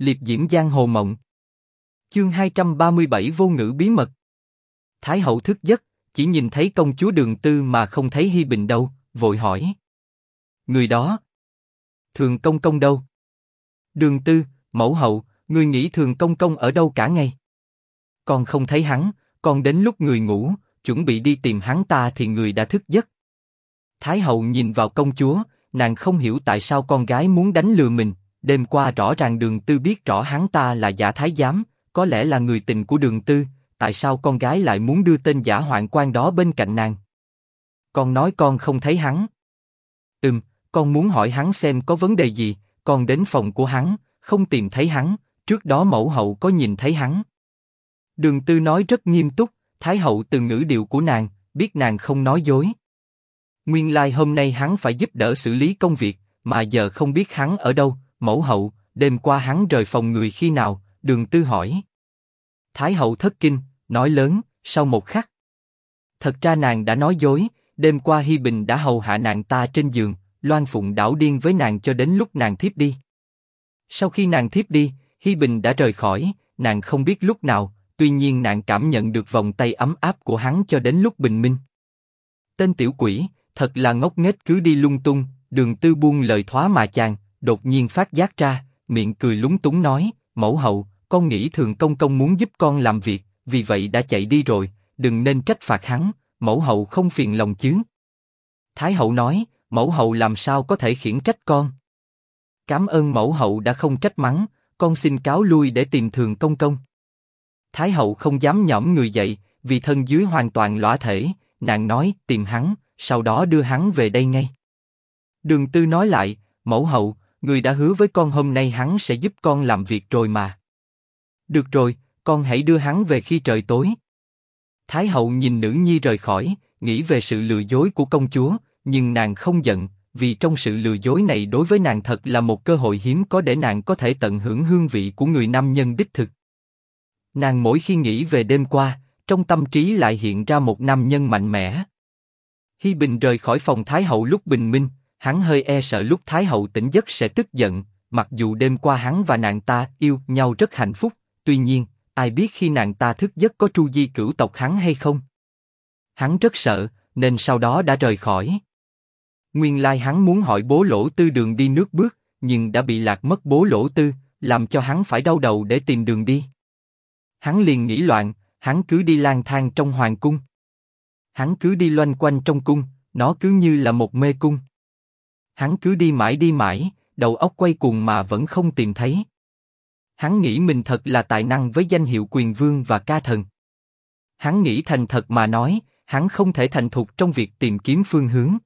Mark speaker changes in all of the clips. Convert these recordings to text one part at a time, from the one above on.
Speaker 1: liệp diễm giang hồ mộng. Chương 237 vô ngữ bí mật. Thái hậu thức giấc, chỉ nhìn thấy công chúa đường tư mà không thấy Hi Bình đâu, vội hỏi. Người đó. Thường công công đâu? Đường tư, mẫu hậu, người nghĩ thường công công ở đâu cả ngày? còn không thấy hắn, con đến lúc người ngủ, chuẩn bị đi tìm hắn ta thì người đã thức giấc. Thái hậu nhìn vào công chúa, nàng không hiểu tại sao con gái muốn đánh lừa mình. Đêm qua rõ ràng đường tư biết rõ hắn ta là giả thái giám, có lẽ là người tình của đường tư, tại sao con gái lại muốn đưa tên giả hoạn quan đó bên cạnh nàng? Con nói con không thấy hắn. Ừm, con muốn hỏi hắn xem có vấn đề gì, con đến phòng của hắn, không tìm thấy hắn, trước đó mẫu hậu có nhìn thấy hắn. Đường Tư nói rất nghiêm túc, Thái hậu từ ngữ điệu của nàng, biết nàng không nói dối. Nguyên lai like hôm nay hắn phải giúp đỡ xử lý công việc, mà giờ không biết hắn ở đâu, mẫu hậu, đêm qua hắn rời phòng người khi nào, đường tư hỏi. Thái hậu thất kinh, nói lớn, sau một khắc. Thật ra nàng đã nói dối, đêm qua Hi Bình đã hầu hạ nàng ta trên giường, Loan Phụng đảo điên với nàng cho đến lúc nàng thiếp đi. Sau khi nàng thiếp đi, Hi Bình đã rời khỏi, nàng không biết lúc nào, tuy nhiên nàng cảm nhận được vòng tay ấm áp của hắn cho đến lúc bình minh. Tên tiểu quỷ, thật là ngốc nghếch cứ đi lung tung, đường tư buông lời thoá mà chàng, đột nhiên phát giác ra, miệng cười lúng túng nói, mẫu hậu, con nghĩ thường công công muốn giúp con làm việc, vì vậy đã chạy đi rồi, đừng nên trách phạt hắn, mẫu hậu không phiền lòng chứ. Thái hậu nói, mẫu hậu làm sao có thể khiển trách con. Cảm ơn mẫu hậu đã không trách mắng, con xin cáo lui để tìm thường công công. Thái hậu không dám nhõm người dậy, vì thân dưới hoàn toàn lõa thể, nàng nói tìm hắn, sau đó đưa hắn về đây ngay. Đường Tư nói lại, mẫu hậu, người đã hứa với con hôm nay hắn sẽ giúp con làm việc rồi mà. Được rồi, con hãy đưa hắn về khi trời tối. Thái hậu nhìn nữ nhi rời khỏi, nghĩ về sự lừa dối của công chúa, nhưng nàng không giận, vì trong sự lừa dối này đối với nàng thật là một cơ hội hiếm có để nàng có thể tận hưởng hương vị của người nam nhân đích thực. Nàng mỗi khi nghĩ về đêm qua, trong tâm trí lại hiện ra một nam nhân mạnh mẽ. Hi Bình rời khỏi phòng Thái hậu lúc bình minh, hắn hơi e sợ lúc Thái hậu tỉnh giấc sẽ tức giận. Mặc dù đêm qua hắn và nàng ta yêu nhau rất hạnh phúc, tuy nhiên, ai biết khi nàng ta thức giấc có tru di cửu tộc hắn hay không? Hắn rất sợ, nên sau đó đã rời khỏi. Nguyên lai hắn muốn hỏi bố lỗ tư đường đi nước bước, nhưng đã bị lạc mất bố lỗ tư, làm cho hắn phải đau đầu để tìm đường đi. Hắn liền nghĩ loạn, hắn cứ đi lang thang trong hoàng cung. Hắn cứ đi loanh quanh trong cung, nó cứ như là một mê cung. Hắn cứ đi mãi đi mãi, đầu óc quay cuồng mà vẫn không tìm thấy. Hắn nghĩ mình thật là tài năng với danh hiệu quyền vương và ca thần. Hắn nghĩ thành thật mà nói, hắn không thể thành thục trong việc tìm kiếm phương hướng.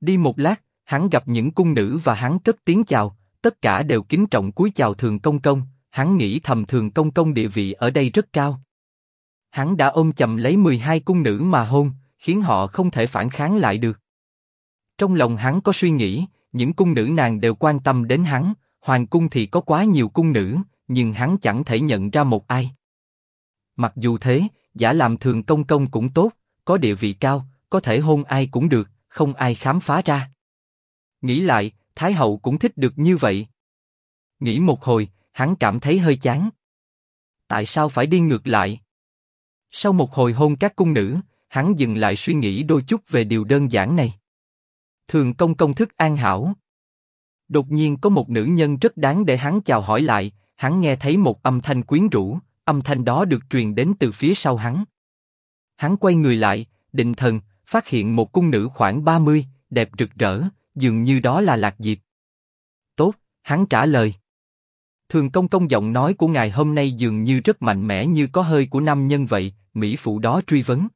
Speaker 1: Đi một lát, hắn gặp những cung nữ và hắn cất tiếng chào, tất cả đều kính trọng cúi chào thường công công. Hắn nghĩ thầm thường công công địa vị ở đây rất cao. Hắn đã ôm chầm lấy 12 cung nữ mà hôn, khiến họ không thể phản kháng lại được. Trong lòng hắn có suy nghĩ, những cung nữ nàng đều quan tâm đến hắn, hoàng cung thì có quá nhiều cung nữ, nhưng hắn chẳng thể nhận ra một ai. Mặc dù thế, giả làm thường công công cũng tốt, có địa vị cao, có thể hôn ai cũng được, không ai khám phá ra. Nghĩ lại, Thái hậu cũng thích được như vậy. Nghĩ một hồi, hắn cảm thấy hơi chán. Tại sao phải đi ngược lại? Sau một hồi hôn các cung nữ, hắn dừng lại suy nghĩ đôi chút về điều đơn giản này. Thường công công thức an hảo. Đột nhiên có một nữ nhân rất đáng để hắn chào hỏi lại, hắn nghe thấy một âm thanh quyến rũ, âm thanh đó được truyền đến từ phía sau hắn. Hắn quay người lại, định thần, phát hiện một cung nữ khoảng 30, đẹp rực rỡ, dường như đó là Lạc Diệp. Tốt, hắn trả lời. Thường công công giọng nói của ngài hôm nay dường như rất mạnh mẽ như có hơi của nam nhân vậy, mỹ phụ đó truy vấn.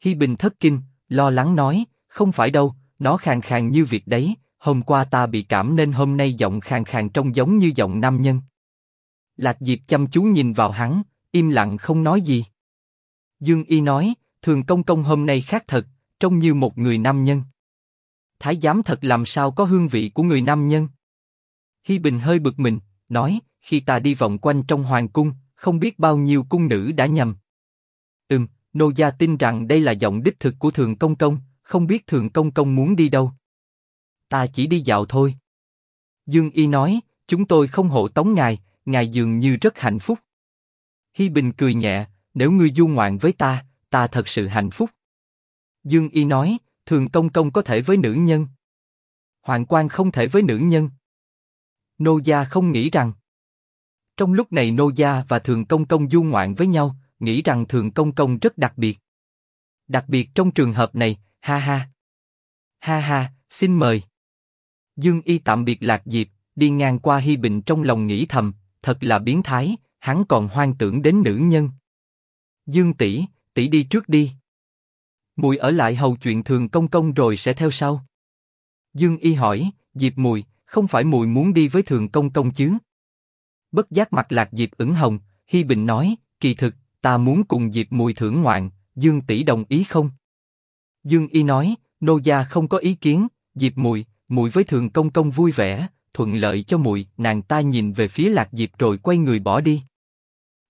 Speaker 1: Hi Bình thất kinh, lo lắng nói, không phải đâu, nó khàn khàn như việc đấy, hôm qua ta bị cảm nên hôm nay giọng khàn khàn trông giống như giọng nam nhân. Lạc Diệp chăm chú nhìn vào hắn, im lặng không nói gì. Dương Y nói, thường công công hôm nay khác thật, trông như một người nam nhân. Thái giám thật làm sao có hương vị của người nam nhân. Hi Bình hơi bực mình, nói, khi ta đi vòng quanh trong hoàng cung, không biết bao nhiêu cung nữ đã nhầm. Ừm, nô gia tin rằng đây là giọng đích thực của thường công công, không biết thường công công muốn đi đâu. Ta chỉ đi dạo thôi. Dương Y nói, chúng tôi không hộ tống ngài, ngài dường như rất hạnh phúc. Hi Bình cười nhẹ, nếu ngươi du ngoạn với ta, ta thật sự hạnh phúc. Dương Y nói, thường công công có thể với nữ nhân. Hoàng quan không thể với nữ nhân. Nô gia không nghĩ rằng. Trong lúc này Nô gia và thường công công du ngoạn với nhau, nghĩ rằng thường công công rất đặc biệt. Đặc biệt trong trường hợp này, ha ha. Ha ha, xin mời. Dương Y tạm biệt Lạc Diệp, đi ngang qua Hi Bình trong lòng nghĩ thầm, thật là biến thái, hắn còn hoang tưởng đến nữ nhân. Dương tỷ, tỷ đi trước đi. Mùi ở lại hầu chuyện thường công công rồi sẽ theo sau. Dương Y hỏi, Diệp Mùi, không phải Mùi muốn đi với thường công công chứ? Bất giác mặt lạc Diệp ửng hồng, Hi Bình nói, kỳ thực, ta muốn cùng Diệp Mùi thưởng ngoạn, Dương tỷ đồng ý không? Dương Y nói, nô gia không có ý kiến, Diệp Mùi, Mùi với thường công công vui vẻ, thuận lợi cho Mùi. Nàng ta nhìn về phía lạc Diệp rồi quay người bỏ đi.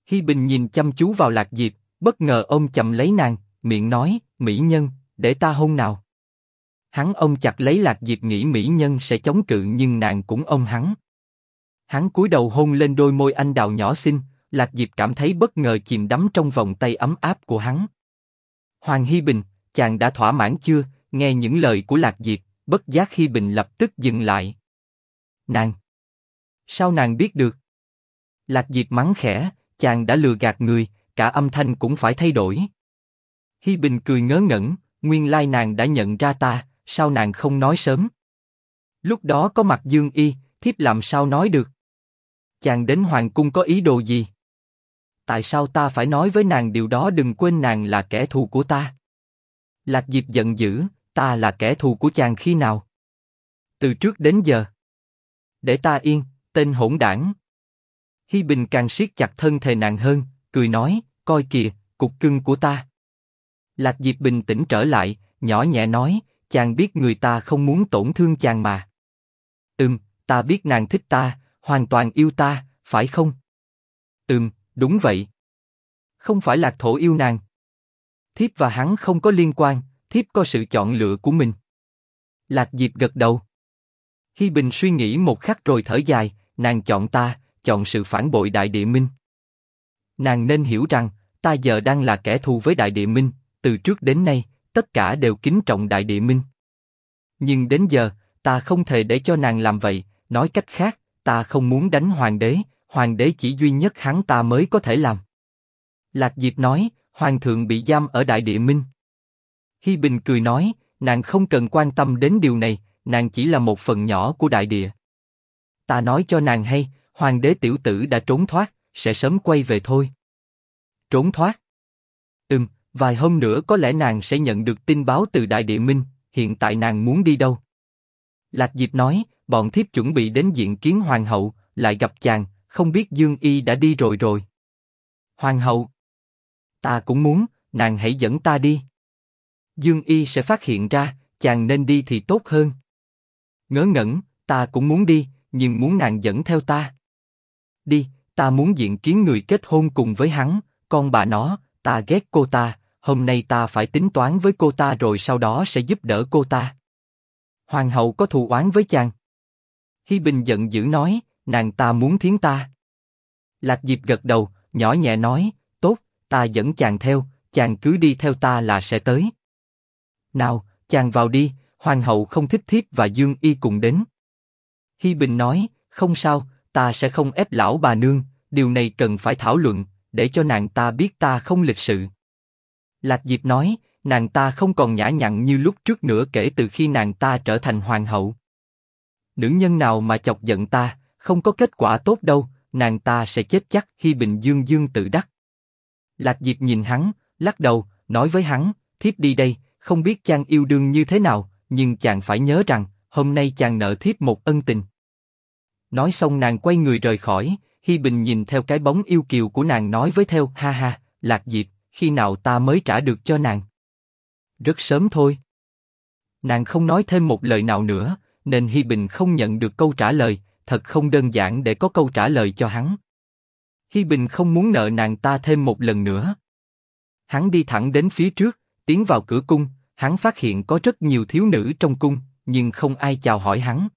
Speaker 1: Hi Bình nhìn chăm chú vào lạc Diệp, bất ngờ ôm chậm lấy nàng, miệng nói, mỹ nhân, để ta hôn nào. Hắn ôm chặt lấy lạc diệp nghĩ mỹ nhân sẽ chống cự nhưng nàng cũng ôm hắn. Hắn cúi đầu hôn lên đôi môi anh đào nhỏ xinh, lạc diệp cảm thấy bất ngờ chìm đắm trong vòng tay ấm áp của hắn. Hoàng Hi Bình, chàng đã thỏa mãn chưa? Nghe những lời của lạc diệp, bất giác khi Bình lập tức dừng lại. Nàng, sao nàng biết được? Lạc diệp mắng khẽ, chàng đã lừa gạt người, cả âm thanh cũng phải thay đổi. Hi Bình cười ngớ ngẩn, nguyên lai nàng đã nhận ra ta, sao nàng không nói sớm? Lúc đó có mặt Dương Y, thiếp làm sao nói được? Chàng đến hoàng cung có ý đồ gì? Tại sao ta phải nói với nàng điều đó đừng quên nàng là kẻ thù của ta? Lạc Diệp giận dữ, ta là kẻ thù của chàng khi nào? Từ trước đến giờ. Để ta yên, tên hỗn đảng. Hi Bình càng siết chặt thân thể nàng hơn, cười nói, coi kìa, cục cưng của ta. Lạc Diệp bình tĩnh trở lại, nhỏ nhẹ nói, chàng biết người ta không muốn tổn thương chàng mà. Ừm, ta biết nàng thích ta, hoàn toàn yêu ta, phải không? Ừm, đúng vậy. Không phải lạc thổ yêu nàng. Thiếp và hắn không có liên quan, thiếp có sự chọn lựa của mình. Lạc Diệp gật đầu. Hi Bình suy nghĩ một khắc rồi thở dài, nàng chọn ta, chọn sự phản bội Đại Địa Minh. Nàng nên hiểu rằng, ta giờ đang là kẻ thù với Đại Địa Minh, từ trước đến nay, tất cả đều kính trọng Đại Địa Minh. Nhưng đến giờ, ta không thể để cho nàng làm vậy. Nói cách khác, ta không muốn đánh hoàng đế. Hoàng đế chỉ duy nhất hắn ta mới có thể làm. Lạc Diệp nói, hoàng thượng bị giam ở Đại Địa Minh. Hi Bình cười nói, nàng không cần quan tâm đến điều này, nàng chỉ là một phần nhỏ của Đại Địa. Ta nói cho nàng hay, hoàng đế tiểu tử đã trốn thoát, sẽ sớm quay về thôi. Trốn thoát? Ừm, Vài hôm nữa có lẽ nàng sẽ nhận được tin báo từ Đại Địa Minh, hiện tại nàng muốn đi đâu? Lạc Diệp nói, bọn thiếp chuẩn bị đến diện kiến hoàng hậu, lại gặp chàng, không biết Dương Y đã đi rồi rồi. Hoàng hậu, ta cũng muốn, nàng hãy dẫn ta đi. Dương Y sẽ phát hiện ra, chàng nên đi thì tốt hơn. Ngớ ngẩn, ta cũng muốn đi, nhưng muốn nàng dẫn theo ta. Đi, ta muốn diện kiến người kết hôn cùng với hắn, con bà nó, ta ghét cô ta, hôm nay ta phải tính toán với cô ta rồi sau đó sẽ giúp đỡ cô ta. Hoàng hậu có thù oán với chàng. Hi Bình giận dữ nói, nàng ta muốn thiến ta. Lạc Diệp gật đầu, nhỏ nhẹ nói, ta dẫn chàng theo, chàng cứ đi theo ta là sẽ tới. Nào, chàng vào đi, hoàng hậu không thích thiếp và Dương Y cùng đến. Hi Bình nói, không sao, ta sẽ không ép lão bà nương, điều này cần phải thảo luận, để cho nàng ta biết ta không lịch sự. Lạc Diệp nói, nàng ta không còn nhã nhặn như lúc trước nữa kể từ khi nàng ta trở thành hoàng hậu. Nữ nhân nào mà chọc giận ta, không có kết quả tốt đâu, nàng ta sẽ chết chắc. khi Bình Dương Dương tự đắc. Lạc Diệp nhìn hắn, lắc đầu, nói với hắn, thiếp đi đây, không biết chàng yêu đương như thế nào, nhưng chàng phải nhớ rằng, hôm nay chàng nợ thiếp một ân tình. Nói xong nàng quay người rời khỏi, Hi Bình nhìn theo cái bóng yêu kiều của nàng nói với theo, ha ha, Lạc Diệp, khi nào ta mới trả được cho nàng? Rất sớm thôi. Nàng không nói thêm một lời nào nữa, nên Hi Bình không nhận được câu trả lời, thật không đơn giản để có câu trả lời cho hắn. Hi Bình không muốn nợ nàng ta thêm một lần nữa. Hắn đi thẳng đến phía trước, tiến vào cửa cung, hắn phát hiện có rất nhiều thiếu nữ trong cung, nhưng không ai chào hỏi hắn.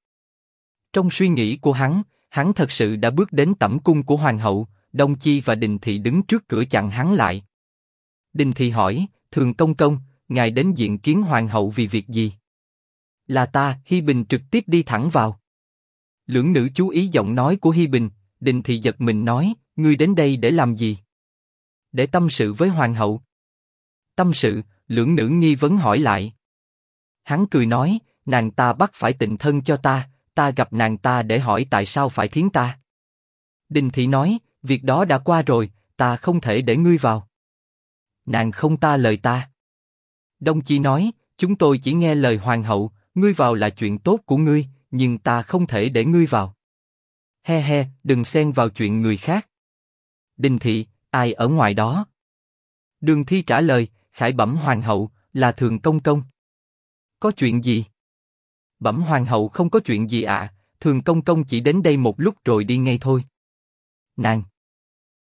Speaker 1: Trong suy nghĩ của hắn, hắn thật sự đã bước đến tẩm cung của hoàng hậu, Đông Chi và Đình Thị đứng trước cửa chặn hắn lại. Đình Thị hỏi, thường công công, ngài đến diện kiến hoàng hậu vì việc gì? Là ta, Hi Bình trực tiếp đi thẳng vào. Lưỡng nữ chú ý giọng nói của Hi Bình, Đình Thị giật mình nói, ngươi đến đây để làm gì? Để tâm sự với hoàng hậu. Tâm sự, lưỡng nữ nghi vấn hỏi lại. Hắn cười nói, nàng ta bắt phải tịnh thân cho ta, ta gặp nàng ta để hỏi tại sao phải thiến ta. Đình Thị nói, việc đó đã qua rồi, ta không thể để ngươi vào. Nàng không ta lời ta. Đông Chi nói, chúng tôi chỉ nghe lời hoàng hậu, ngươi vào là chuyện tốt của ngươi, nhưng ta không thể để ngươi vào. He he, đừng xen vào chuyện người khác. Đình Thị, ai ở ngoài đó? Đường Thi trả lời, khải bẩm hoàng hậu, là thường công công. Có chuyện gì? Bẩm hoàng hậu không có chuyện gì ạ, à, thường công công chỉ đến đây một lúc rồi đi ngay thôi. Nàng.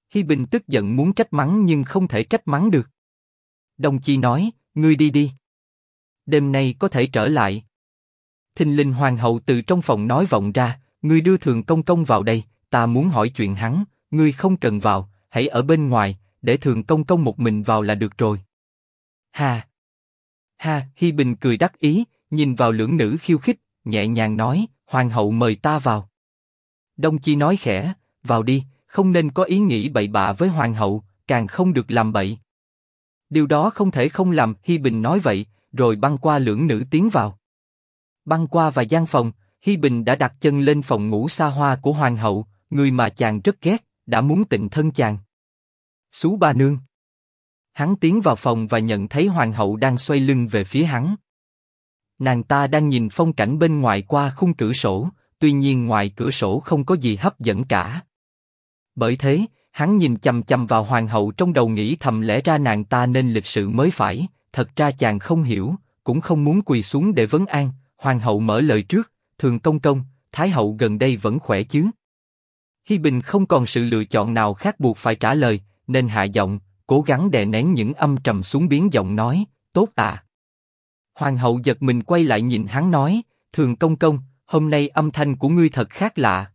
Speaker 1: Hi Bình tức giận muốn trách mắng nhưng không thể trách mắng được. Đồng Chi nói, ngươi đi đi. Đêm nay có thể trở lại. Thình linh hoàng hậu từ trong phòng nói vọng ra, ngươi đưa thường công công vào đây, ta muốn hỏi chuyện hắn, ngươi không cần vào, hãy ở bên ngoài, để thường công công một mình vào là được rồi. Ha! Ha! Hi Bình cười đắc ý, nhìn vào lưỡng nữ khiêu khích, nhẹ nhàng nói, hoàng hậu mời ta vào. Đông Chi nói khẽ, vào đi, không nên có ý nghĩ bậy bạ với hoàng hậu, càng không được làm bậy. Điều đó không thể không làm, Hi Bình nói vậy, rồi băng qua lưỡng nữ tiến vào. Băng qua và gian phòng, Hi Bình đã đặt chân lên phòng ngủ xa hoa của hoàng hậu, người mà chàng rất ghét, đã muốn tịnh thân chàng. Xú ba nương. Hắn tiến vào phòng và nhận thấy hoàng hậu đang xoay lưng về phía hắn. Nàng ta đang nhìn phong cảnh bên ngoài qua khung cửa sổ, tuy nhiên ngoài cửa sổ không có gì hấp dẫn cả. Bởi thế, hắn nhìn chầm chầm vào hoàng hậu trong đầu nghĩ thầm lẽ ra nàng ta nên lịch sự mới phải, thật ra chàng không hiểu, cũng không muốn quỳ xuống để vấn an. Hoàng hậu mở lời trước, thường công công, thái hậu gần đây vẫn khỏe chứ? Hi Bình không còn sự lựa chọn nào khác buộc phải trả lời, nên hạ giọng, cố gắng đè nén những âm trầm xuống biến giọng nói, tốt à. Hoàng hậu giật mình quay lại nhìn hắn nói, thường công công, hôm nay âm thanh của ngươi thật khác lạ.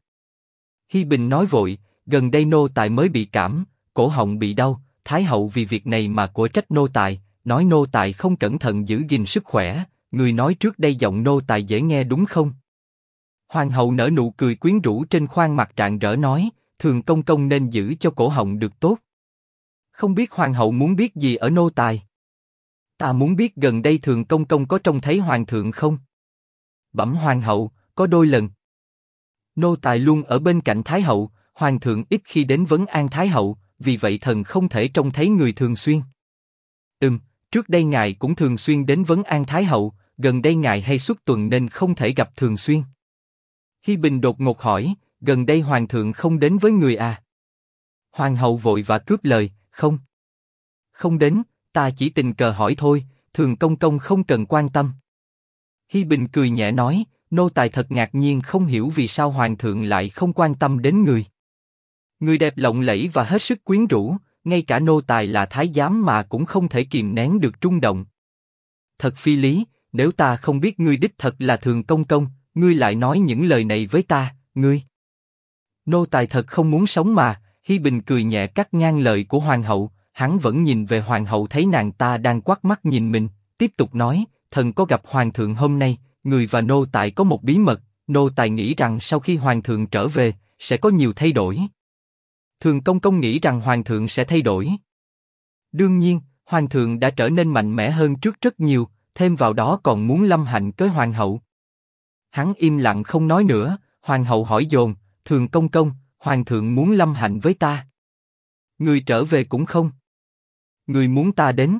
Speaker 1: Hi Bình nói vội, gần đây nô tài mới bị cảm, cổ họng bị đau, thái hậu vì việc này mà của trách nô tài, nói nô tài không cẩn thận giữ gìn sức khỏe, người nói trước đây giọng nô tài dễ nghe đúng không? Hoàng hậu nở nụ cười quyến rũ trên khoang mặt trạng rỡ nói, thường công công nên giữ cho cổ họng được tốt. Không biết hoàng hậu muốn biết gì ở nô tài? Ta muốn biết gần đây thường công công có trông thấy hoàng thượng không? Bẩm hoàng hậu, có đôi lần. Nô tài luôn ở bên cạnh thái hậu, hoàng thượng ít khi đến vấn an thái hậu, vì vậy thần không thể trông thấy người thường xuyên. Ừm, trước đây ngài cũng thường xuyên đến vấn an thái hậu, gần đây ngài hay xuất tuần nên không thể gặp thường xuyên. Hi Bình đột ngột hỏi, gần đây hoàng thượng không đến với người à? Hoàng hậu vội và cướp lời, không. Không đến, ta chỉ tình cờ hỏi thôi, thường công công không cần quan tâm. Hi Bình cười nhẹ nói, nô tài thật ngạc nhiên không hiểu vì sao hoàng thượng lại không quan tâm đến người. Người đẹp lộng lẫy và hết sức quyến rũ, ngay cả nô tài là thái giám mà cũng không thể kìm nén được trung động. Thật phi lý, nếu ta không biết ngươi đích thật là thường công công, ngươi lại nói những lời này với ta, ngươi. Nô tài thật không muốn sống mà, Hi Bình cười nhẹ cắt ngang lời của hoàng hậu, hắn vẫn nhìn về hoàng hậu thấy nàng ta đang quát mắt nhìn mình, tiếp tục nói, thần có gặp hoàng thượng hôm nay, người và nô tài có một bí mật, nô tài nghĩ rằng sau khi hoàng thượng trở về, sẽ có nhiều thay đổi. Thường công công nghĩ rằng hoàng thượng sẽ thay đổi. Đương nhiên, hoàng thượng đã trở nên mạnh mẽ hơn trước rất nhiều, thêm vào đó còn muốn lâm hạnh với hoàng hậu. Hắn im lặng không nói nữa, hoàng hậu hỏi dồn, thường công công, hoàng thượng muốn lâm hạnh với ta. Người trở về cũng không. Người muốn ta đến.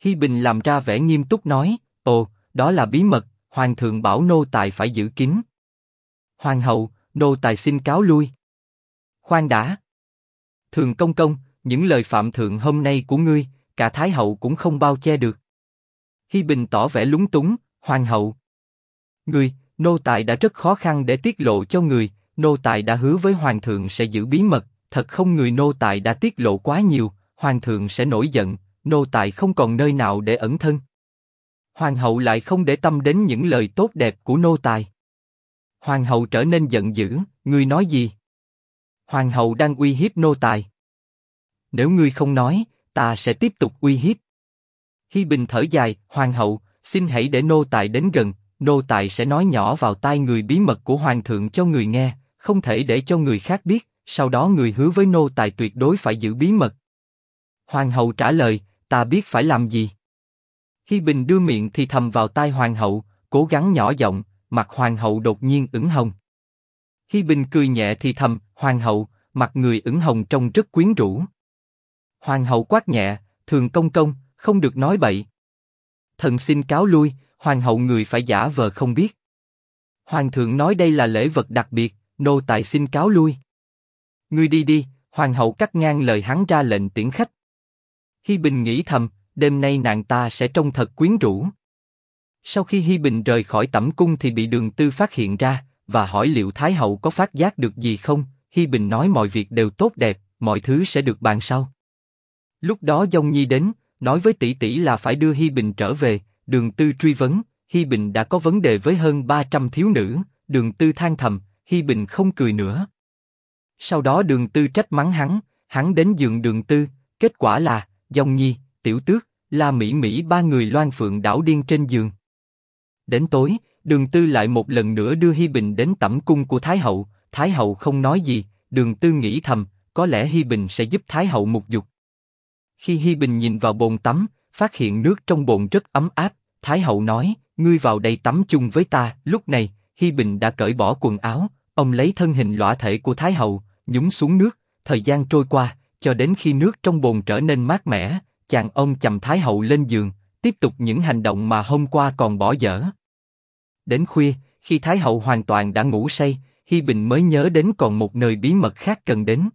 Speaker 1: Hi Bình làm ra vẻ nghiêm túc nói, ồ, đó là bí mật, hoàng thượng bảo nô tài phải giữ kín. Hoàng hậu, nô tài xin cáo lui. Khoan đã. Thường công công, những lời phạm thượng hôm nay của ngươi, cả thái hậu cũng không bao che được. Hi Bình tỏ vẻ lúng túng, hoàng hậu. Ngươi, nô tài đã rất khó khăn để tiết lộ cho người, nô tài đã hứa với hoàng thượng sẽ giữ bí mật, thật không người nô tài đã tiết lộ quá nhiều, hoàng thượng sẽ nổi giận, nô tài không còn nơi nào để ẩn thân. Hoàng hậu lại không để tâm đến những lời tốt đẹp của nô tài. Hoàng hậu trở nên giận dữ, ngươi nói gì? Hoàng hậu đang uy hiếp nô tài. Nếu ngươi không nói, ta sẽ tiếp tục uy hiếp. Hi Bình thở dài, Hoàng hậu, xin hãy để nô tài đến gần, nô tài sẽ nói nhỏ vào tai người bí mật của Hoàng thượng cho người nghe, không thể để cho người khác biết, sau đó người hứa với nô tài tuyệt đối phải giữ bí mật. Hoàng hậu trả lời, ta biết phải làm gì. Hi Bình đưa miệng thì thầm vào tai Hoàng hậu, cố gắng nhỏ giọng, mặt Hoàng hậu đột nhiên ửng hồng. Hi Bình cười nhẹ thì thầm, Hoàng hậu, mặt người ửng hồng trông rất quyến rũ. Hoàng hậu quát nhẹ, thường công công, không được nói bậy. Thần xin cáo lui, hoàng hậu người phải giả vờ không biết. Hoàng thượng nói đây là lễ vật đặc biệt, nô tài xin cáo lui. Ngươi đi đi, hoàng hậu cắt ngang lời hắn ra lệnh tiễn khách. Hi Bình nghĩ thầm, đêm nay nàng ta sẽ trông thật quyến rũ. Sau khi Hi Bình rời khỏi tẩm cung thì bị Đường Tư phát hiện ra và hỏi liệu Thái hậu có phát giác được gì không. Hi Bình nói mọi việc đều tốt đẹp, mọi thứ sẽ được bàn sau. Lúc đó Dông Nhi đến, nói với tỷ tỷ là phải đưa Hi Bình trở về. Đường Tư truy vấn, Hi Bình đã có vấn đề với hơn 300 thiếu nữ. Đường Tư than thầm, Hi Bình không cười nữa. Sau đó Đường Tư trách mắng hắn, hắn đến giường Đường Tư, kết quả là Dòng Nhi, Tiểu Tước, La Mỹ Mỹ ba người loan phượng đảo điên trên giường. Đến tối, Đường Tư lại một lần nữa đưa Hi Bình đến tẩm cung của Thái hậu. Thái hậu không nói gì, Đường Tư nghĩ thầm, có lẽ Hi Bình sẽ giúp Thái hậu mục dục. Khi Hi Bình nhìn vào bồn tắm, phát hiện nước trong bồn rất ấm áp, Thái hậu nói, ngươi vào đây tắm chung với ta. Lúc này, Hi Bình đã cởi bỏ quần áo, ông lấy thân hình lõa thể của Thái hậu, nhúng xuống nước. Thời gian trôi qua, cho đến khi nước trong bồn trở nên mát mẻ, chàng ông chầm Thái hậu lên giường, tiếp tục những hành động mà hôm qua còn bỏ dở. Đến khuya, khi Thái hậu hoàn toàn đã ngủ say, Hi Bình mới nhớ đến còn một nơi bí mật khác cần đến.